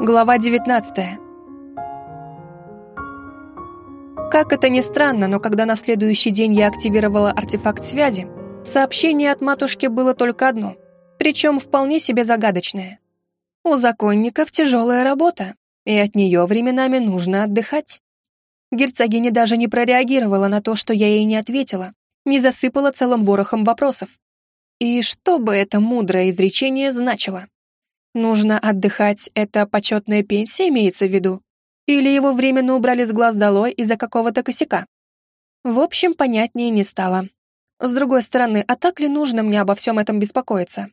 Глава 19. Как это ни странно, но когда на следующий день я активировала артефакт связи, сообщение от матушки было только одно, причем вполне себе загадочное. У законников тяжелая работа, и от нее временами нужно отдыхать. Герцогиня даже не прореагировала на то, что я ей не ответила, не засыпала целым ворохом вопросов. И что бы это мудрое изречение значило? Нужно отдыхать, это почетная пенсия имеется в виду? Или его временно убрали с глаз долой из-за какого-то косяка? В общем, понятнее не стало. С другой стороны, а так ли нужно мне обо всем этом беспокоиться?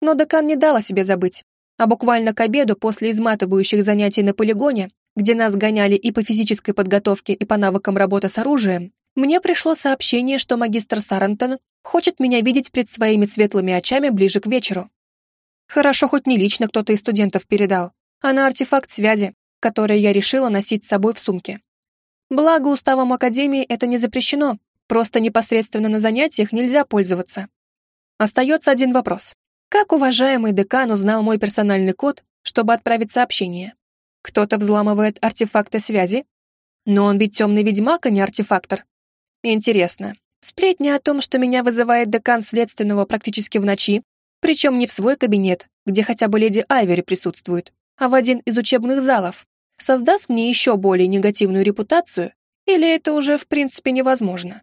Но декан не дала себе забыть. А буквально к обеду, после изматывающих занятий на полигоне, где нас гоняли и по физической подготовке, и по навыкам работы с оружием, мне пришло сообщение, что магистр Сарантон хочет меня видеть пред своими светлыми очами ближе к вечеру. Хорошо, хоть не лично кто-то из студентов передал, а на артефакт связи, который я решила носить с собой в сумке. Благо, уставом Академии это не запрещено, просто непосредственно на занятиях нельзя пользоваться. Остается один вопрос. Как уважаемый декан узнал мой персональный код, чтобы отправить сообщение? Кто-то взламывает артефакты связи? Но он ведь темный ведьмак, а не артефактор. Интересно, сплетни о том, что меня вызывает декан следственного практически в ночи, причем не в свой кабинет, где хотя бы леди Айвери присутствует, а в один из учебных залов. Создаст мне еще более негативную репутацию, или это уже в принципе невозможно?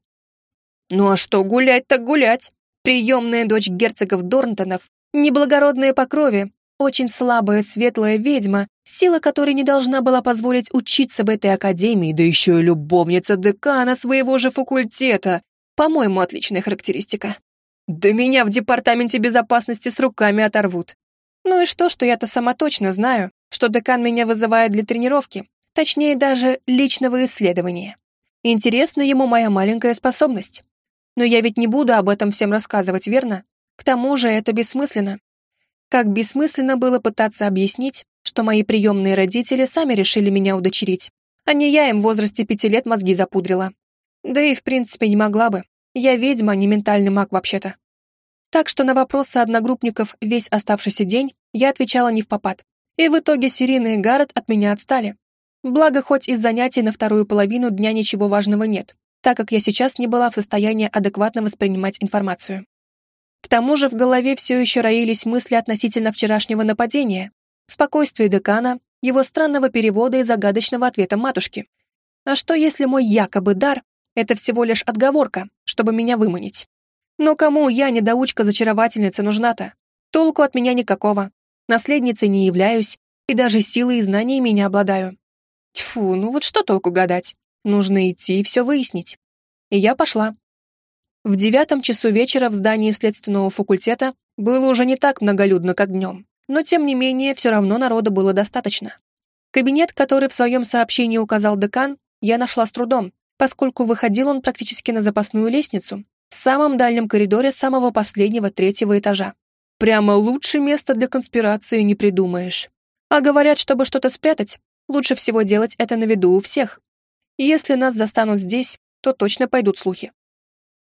Ну а что, гулять так гулять. Приемная дочь герцогов Дорнтонов, неблагородная по крови, очень слабая светлая ведьма, сила которой не должна была позволить учиться в этой академии, да еще и любовница декана своего же факультета. По-моему, отличная характеристика. Да меня в департаменте безопасности с руками оторвут. Ну и что, что я-то сама точно знаю, что декан меня вызывает для тренировки, точнее даже личного исследования. Интересна ему моя маленькая способность. Но я ведь не буду об этом всем рассказывать, верно? К тому же это бессмысленно. Как бессмысленно было пытаться объяснить, что мои приемные родители сами решили меня удочерить, а не я им в возрасте пяти лет мозги запудрила. Да и в принципе не могла бы. Я ведьма, а не ментальный маг вообще-то. Так что на вопросы одногруппников весь оставшийся день я отвечала не в попад. И в итоге Сирина и Гаррет от меня отстали. Благо, хоть из занятий на вторую половину дня ничего важного нет, так как я сейчас не была в состоянии адекватно воспринимать информацию. К тому же в голове все еще роились мысли относительно вчерашнего нападения, спокойствия декана, его странного перевода и загадочного ответа матушки. А что если мой якобы дар это всего лишь отговорка, чтобы меня выманить. Но кому я, недоучка-зачаровательница, нужна-то? Толку от меня никакого. Наследницей не являюсь, и даже силой и знаниями не обладаю. Тьфу, ну вот что толку гадать? Нужно идти и все выяснить. И я пошла. В девятом часу вечера в здании следственного факультета было уже не так многолюдно, как днем, но тем не менее все равно народа было достаточно. Кабинет, который в своем сообщении указал декан, я нашла с трудом, поскольку выходил он практически на запасную лестницу, в самом дальнем коридоре самого последнего третьего этажа. Прямо лучше места для конспирации не придумаешь. А говорят, чтобы что-то спрятать, лучше всего делать это на виду у всех. Если нас застанут здесь, то точно пойдут слухи.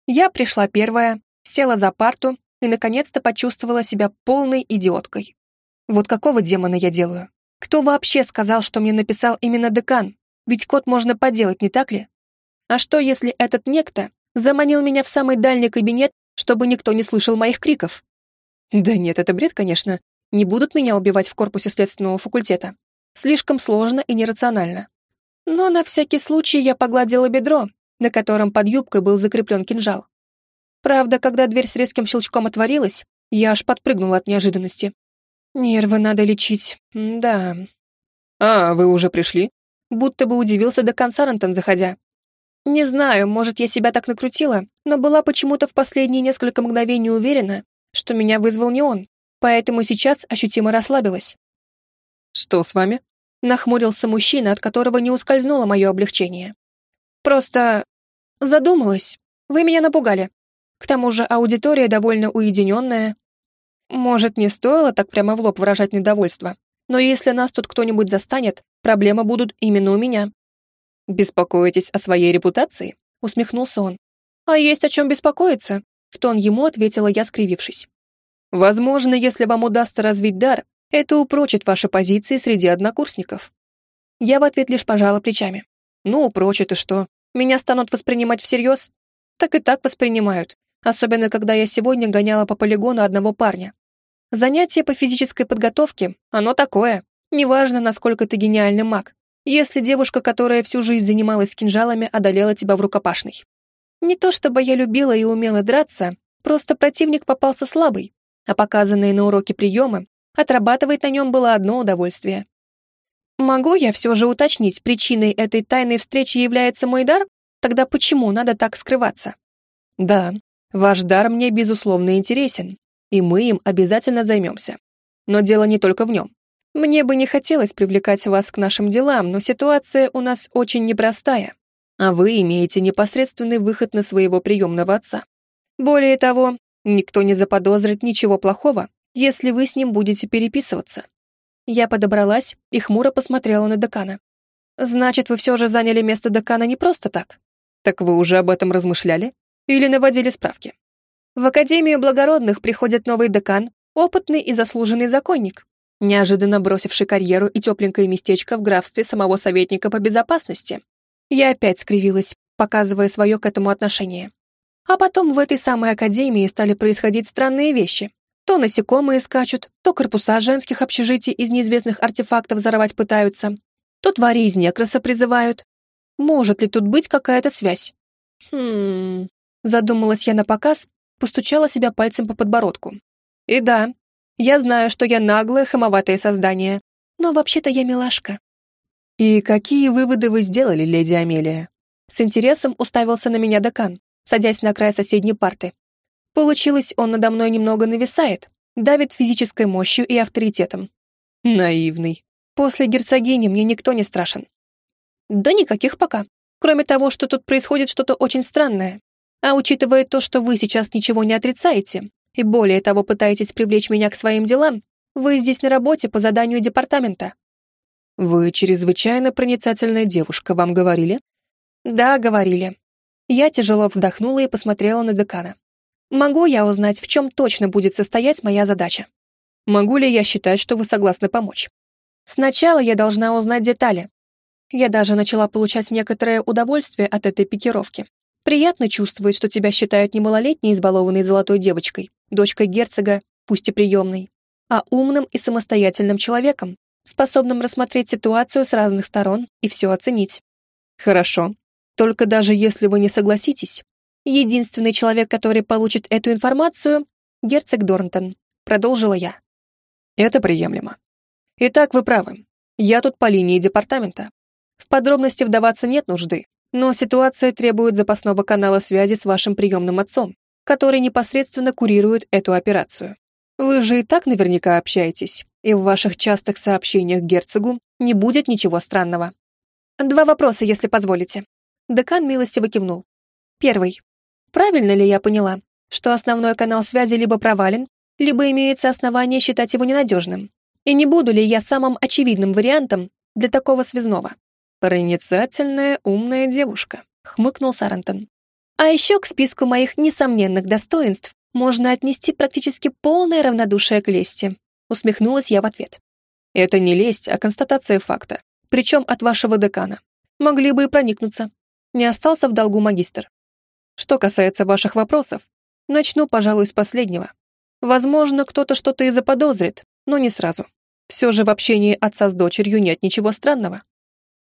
Я пришла первая, села за парту и наконец-то почувствовала себя полной идиоткой. Вот какого демона я делаю? Кто вообще сказал, что мне написал именно декан? Ведь код можно поделать, не так ли? А что, если этот некто заманил меня в самый дальний кабинет, чтобы никто не слышал моих криков? Да нет, это бред, конечно. Не будут меня убивать в корпусе следственного факультета. Слишком сложно и нерационально. Но на всякий случай я погладила бедро, на котором под юбкой был закреплен кинжал. Правда, когда дверь с резким щелчком отворилась, я аж подпрыгнула от неожиданности. Нервы надо лечить, да. «А, вы уже пришли?» Будто бы удивился до конца Рантон, заходя. Не знаю, может, я себя так накрутила, но была почему-то в последние несколько мгновений уверена, что меня вызвал не он, поэтому сейчас ощутимо расслабилась. «Что с вами?» — нахмурился мужчина, от которого не ускользнуло мое облегчение. «Просто... задумалась. Вы меня напугали. К тому же аудитория довольно уединенная. Может, не стоило так прямо в лоб выражать недовольство, но если нас тут кто-нибудь застанет, проблемы будут именно у меня. «Беспокоитесь о своей репутации?» — усмехнулся он. «А есть о чем беспокоиться?» — в тон ему ответила я, скривившись. «Возможно, если вам удастся развить дар, Это упрочит ваши позиции среди однокурсников. Я в ответ лишь пожала плечами. Ну, упрочит и что? Меня станут воспринимать всерьез? Так и так воспринимают, особенно когда я сегодня гоняла по полигону одного парня. Занятие по физической подготовке, оно такое. Неважно, насколько ты гениальный маг, если девушка, которая всю жизнь занималась кинжалами, одолела тебя в рукопашной. Не то чтобы я любила и умела драться, просто противник попался слабый, а показанные на уроке приемы, отрабатывать на нем было одно удовольствие. Могу я все же уточнить, причиной этой тайной встречи является мой дар? Тогда почему надо так скрываться? Да, ваш дар мне, безусловно, интересен, и мы им обязательно займемся. Но дело не только в нем. Мне бы не хотелось привлекать вас к нашим делам, но ситуация у нас очень непростая а вы имеете непосредственный выход на своего приемного отца. Более того, никто не заподозрит ничего плохого, если вы с ним будете переписываться. Я подобралась и хмуро посмотрела на декана. Значит, вы все же заняли место декана не просто так? Так вы уже об этом размышляли? Или наводили справки? В Академию благородных приходит новый декан, опытный и заслуженный законник, неожиданно бросивший карьеру и тепленькое местечко в графстве самого советника по безопасности, я опять скривилась, показывая свое к этому отношение. А потом в этой самой академии стали происходить странные вещи. То насекомые скачут, то корпуса женских общежитий из неизвестных артефактов взорвать пытаются, то твари из некраса призывают. Может ли тут быть какая-то связь? Хм... Задумалась я на показ, постучала себя пальцем по подбородку. И да, я знаю, что я наглое, хамоватое создание, но вообще-то я милашка. «И какие выводы вы сделали, леди Амелия?» С интересом уставился на меня декан, садясь на край соседней парты. Получилось, он надо мной немного нависает, давит физической мощью и авторитетом. Наивный. После герцогини мне никто не страшен. Да никаких пока. Кроме того, что тут происходит что-то очень странное. А учитывая то, что вы сейчас ничего не отрицаете, и более того пытаетесь привлечь меня к своим делам, вы здесь на работе по заданию департамента, «Вы чрезвычайно проницательная девушка, вам говорили?» «Да, говорили». Я тяжело вздохнула и посмотрела на декана. «Могу я узнать, в чем точно будет состоять моя задача? Могу ли я считать, что вы согласны помочь? Сначала я должна узнать детали. Я даже начала получать некоторое удовольствие от этой пикировки. Приятно чувствовать, что тебя считают не малолетней избалованной золотой девочкой, дочкой герцога, пусть и приемной, а умным и самостоятельным человеком, способным рассмотреть ситуацию с разных сторон и все оценить. Хорошо. Только даже если вы не согласитесь, единственный человек, который получит эту информацию, герцог Дорнтон, продолжила я. Это приемлемо. Итак, вы правы. Я тут по линии департамента. В подробности вдаваться нет нужды, но ситуация требует запасного канала связи с вашим приемным отцом, который непосредственно курирует эту операцию. Вы же и так наверняка общаетесь, и в ваших частых сообщениях герцогу не будет ничего странного. Два вопроса, если позволите. Декан милостиво кивнул. Первый. Правильно ли я поняла, что основной канал связи либо провален, либо имеется основание считать его ненадежным? И не буду ли я самым очевидным вариантом для такого связного? Проницательная, умная девушка, хмыкнул Сарантон. А еще к списку моих несомненных достоинств можно отнести практически полное равнодушие к лести. Усмехнулась я в ответ. Это не лесть, а констатация факта. Причем от вашего декана. Могли бы и проникнуться. Не остался в долгу магистр. Что касается ваших вопросов, начну, пожалуй, с последнего. Возможно, кто-то что-то и заподозрит, но не сразу. Все же в общении отца с дочерью нет ничего странного.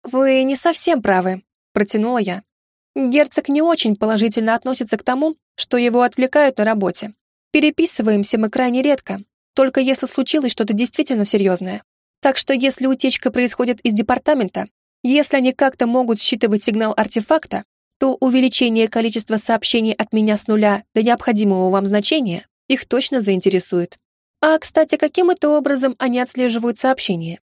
«Вы не совсем правы», — протянула я. Герцог не очень положительно относится к тому, что его отвлекают на работе. Переписываемся мы крайне редко, только если случилось что-то действительно серьезное. Так что если утечка происходит из департамента, если они как-то могут считывать сигнал артефакта, то увеличение количества сообщений от меня с нуля до необходимого вам значения их точно заинтересует. А, кстати, каким это образом они отслеживают сообщения?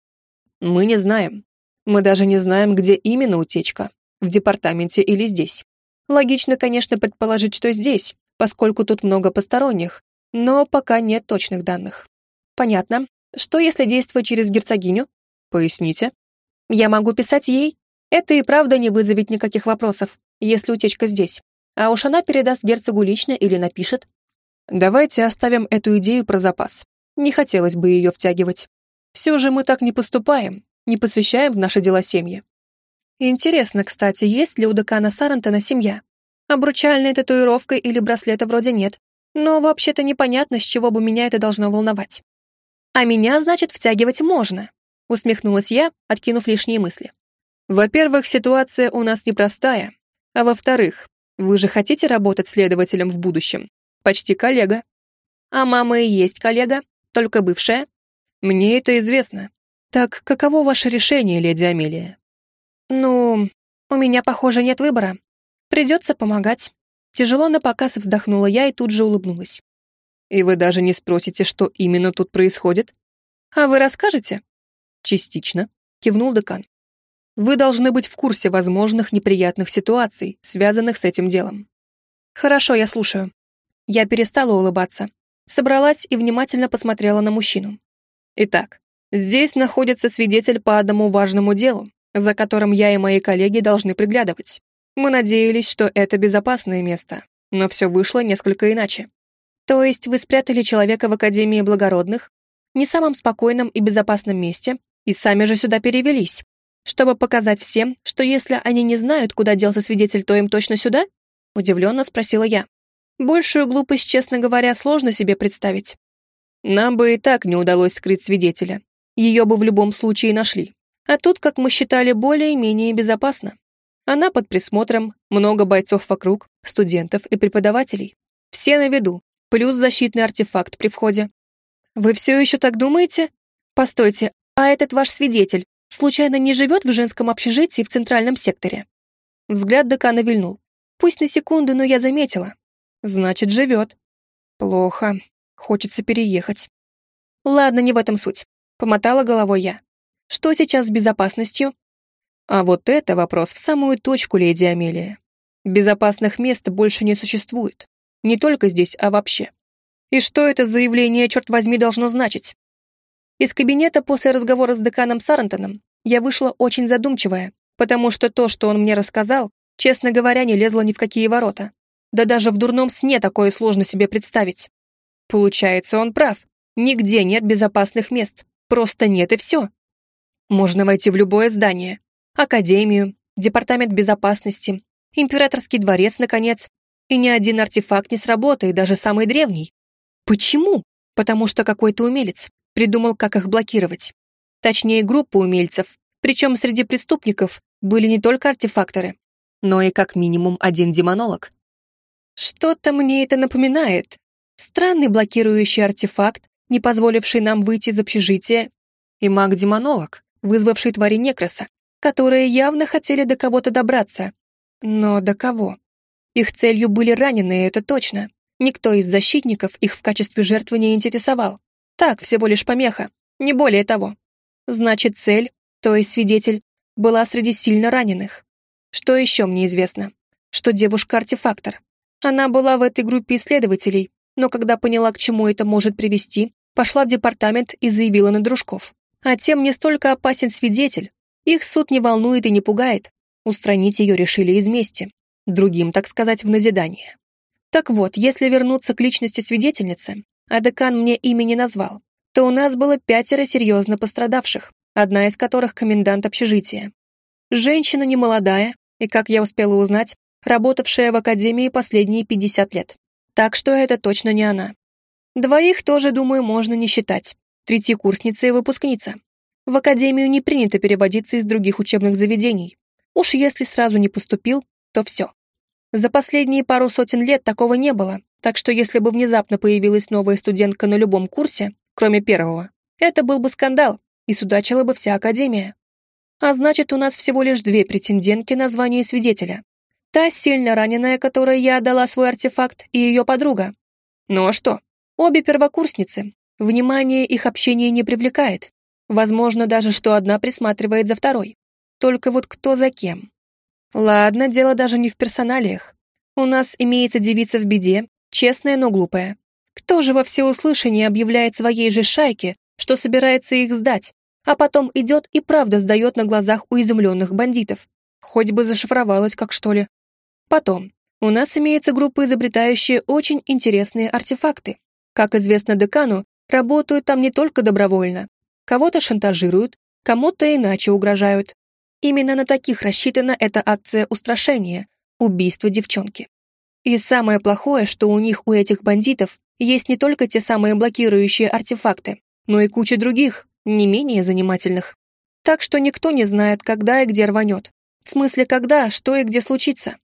Мы не знаем. Мы даже не знаем, где именно утечка в департаменте или здесь. Логично, конечно, предположить, что здесь, поскольку тут много посторонних, но пока нет точных данных. Понятно. Что если действовать через герцогиню? Поясните. Я могу писать ей. Это и правда не вызовет никаких вопросов, если утечка здесь. А уж она передаст герцогу лично или напишет. Давайте оставим эту идею про запас. Не хотелось бы ее втягивать. Все же мы так не поступаем, не посвящаем в наши дела семьи. Интересно, кстати, есть ли у декана Сарантона семья? Обручальной татуировкой или браслета вроде нет. Но вообще-то непонятно, с чего бы меня это должно волновать. А меня, значит, втягивать можно, усмехнулась я, откинув лишние мысли. Во-первых, ситуация у нас непростая. А во-вторых, вы же хотите работать следователем в будущем? Почти коллега. А мама и есть коллега, только бывшая. Мне это известно. Так каково ваше решение, леди Амелия? Ну, у меня, похоже, нет выбора. Придется помогать. Тяжело на показ вздохнула я и тут же улыбнулась. И вы даже не спросите, что именно тут происходит? А вы расскажете? Частично, кивнул декан. Вы должны быть в курсе возможных неприятных ситуаций, связанных с этим делом. Хорошо, я слушаю. Я перестала улыбаться, собралась и внимательно посмотрела на мужчину. Итак, здесь находится свидетель по одному важному делу, за которым я и мои коллеги должны приглядывать. Мы надеялись, что это безопасное место, но все вышло несколько иначе. То есть вы спрятали человека в Академии Благородных, не самом спокойном и безопасном месте, и сами же сюда перевелись, чтобы показать всем, что если они не знают, куда делся свидетель, то им точно сюда? Удивленно спросила я. Большую глупость, честно говоря, сложно себе представить. Нам бы и так не удалось скрыть свидетеля. Ее бы в любом случае нашли. А тут, как мы считали, более-менее безопасно. Она под присмотром, много бойцов вокруг, студентов и преподавателей. Все на виду, плюс защитный артефакт при входе. Вы все еще так думаете? Постойте, а этот ваш свидетель, случайно не живет в женском общежитии в центральном секторе?» Взгляд декана вильнул. «Пусть на секунду, но я заметила. Значит, живет. Плохо. Хочется переехать. Ладно, не в этом суть. Помотала головой я. Что сейчас с безопасностью? А вот это вопрос в самую точку, леди Амелия. Безопасных мест больше не существует. Не только здесь, а вообще. И что это заявление, черт возьми, должно значить? Из кабинета после разговора с деканом Сарантоном я вышла очень задумчивая, потому что то, что он мне рассказал, честно говоря, не лезло ни в какие ворота. Да даже в дурном сне такое сложно себе представить. Получается, он прав. Нигде нет безопасных мест. Просто нет и все. Можно войти в любое здание. Академию, департамент безопасности, императорский дворец, наконец. И ни один артефакт не сработает, даже самый древний. Почему? Потому что какой-то умелец придумал, как их блокировать. Точнее, группа умельцев, причем среди преступников были не только артефакторы, но и как минимум один демонолог. Что-то мне это напоминает. Странный блокирующий артефакт, не позволивший нам выйти из общежития, и маг-демонолог, вызвавший твари Некроса, которые явно хотели до кого-то добраться. Но до кого? Их целью были раненые, это точно. Никто из защитников их в качестве жертвы не интересовал. Так, всего лишь помеха, не более того. Значит, цель, то есть свидетель, была среди сильно раненых. Что еще мне известно? Что девушка артефактор. Она была в этой группе исследователей, но когда поняла, к чему это может привести, пошла в департамент и заявила на дружков. А тем не столько опасен свидетель. Их суд не волнует и не пугает. Устранить ее решили из мести. Другим, так сказать, в назидание. Так вот, если вернуться к личности свидетельницы, а декан мне имя не назвал, то у нас было пятеро серьезно пострадавших, одна из которых комендант общежития. Женщина немолодая и, как я успела узнать, работавшая в академии последние 50 лет. Так что это точно не она. Двоих тоже, думаю, можно не считать. Третьекурсница и выпускница. В академию не принято переводиться из других учебных заведений. Уж если сразу не поступил, то все. За последние пару сотен лет такого не было, так что если бы внезапно появилась новая студентка на любом курсе, кроме первого, это был бы скандал, и судачила бы вся Академия. А значит, у нас всего лишь две претендентки на звание свидетеля. Та сильно раненая, которой я отдала свой артефакт, и ее подруга. Ну а что? Обе первокурсницы. Внимание их общения не привлекает. Возможно даже, что одна присматривает за второй. Только вот кто за кем? Ладно, дело даже не в персоналиях. У нас имеется девица в беде, честная, но глупая. Кто же во всеуслышание объявляет своей же шайке, что собирается их сдать, а потом идет и правда сдает на глазах у изумленных бандитов? Хоть бы зашифровалась, как что ли. Потом, у нас имеется группа, изобретающая очень интересные артефакты. Как известно декану, работают там не только добровольно, кого-то шантажируют, кому-то иначе угрожают. Именно на таких рассчитана эта акция устрашения, убийство девчонки. И самое плохое, что у них, у этих бандитов, есть не только те самые блокирующие артефакты, но и куча других, не менее занимательных. Так что никто не знает, когда и где рванет. В смысле, когда, что и где случится.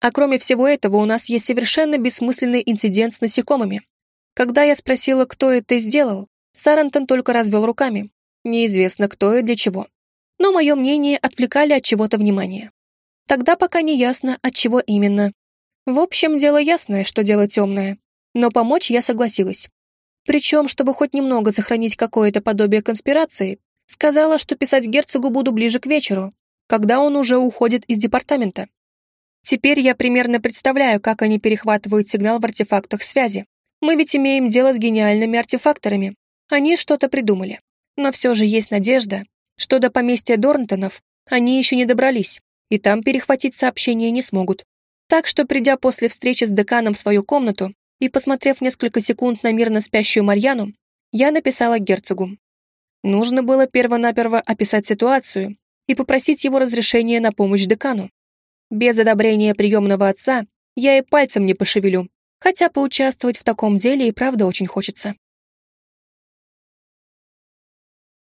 А кроме всего этого, у нас есть совершенно бессмысленный инцидент с насекомыми. Когда я спросила, кто это сделал, Сарантон только развел руками. Неизвестно, кто и для чего. Но мое мнение отвлекали от чего-то внимания. Тогда пока не ясно, от чего именно. В общем, дело ясное, что дело темное. Но помочь я согласилась. Причем, чтобы хоть немного сохранить какое-то подобие конспирации, сказала, что писать герцогу буду ближе к вечеру, когда он уже уходит из департамента. Теперь я примерно представляю, как они перехватывают сигнал в артефактах связи. Мы ведь имеем дело с гениальными артефакторами. Они что-то придумали. Но все же есть надежда, что до поместья Дорнтонов они еще не добрались, и там перехватить сообщение не смогут. Так что, придя после встречи с деканом в свою комнату и посмотрев несколько секунд на мирно спящую Марьяну, я написала герцогу. Нужно было перво-наперво описать ситуацию и попросить его разрешения на помощь декану. Без одобрения приемного отца я и пальцем не пошевелю, хотя поучаствовать в таком деле и правда очень хочется.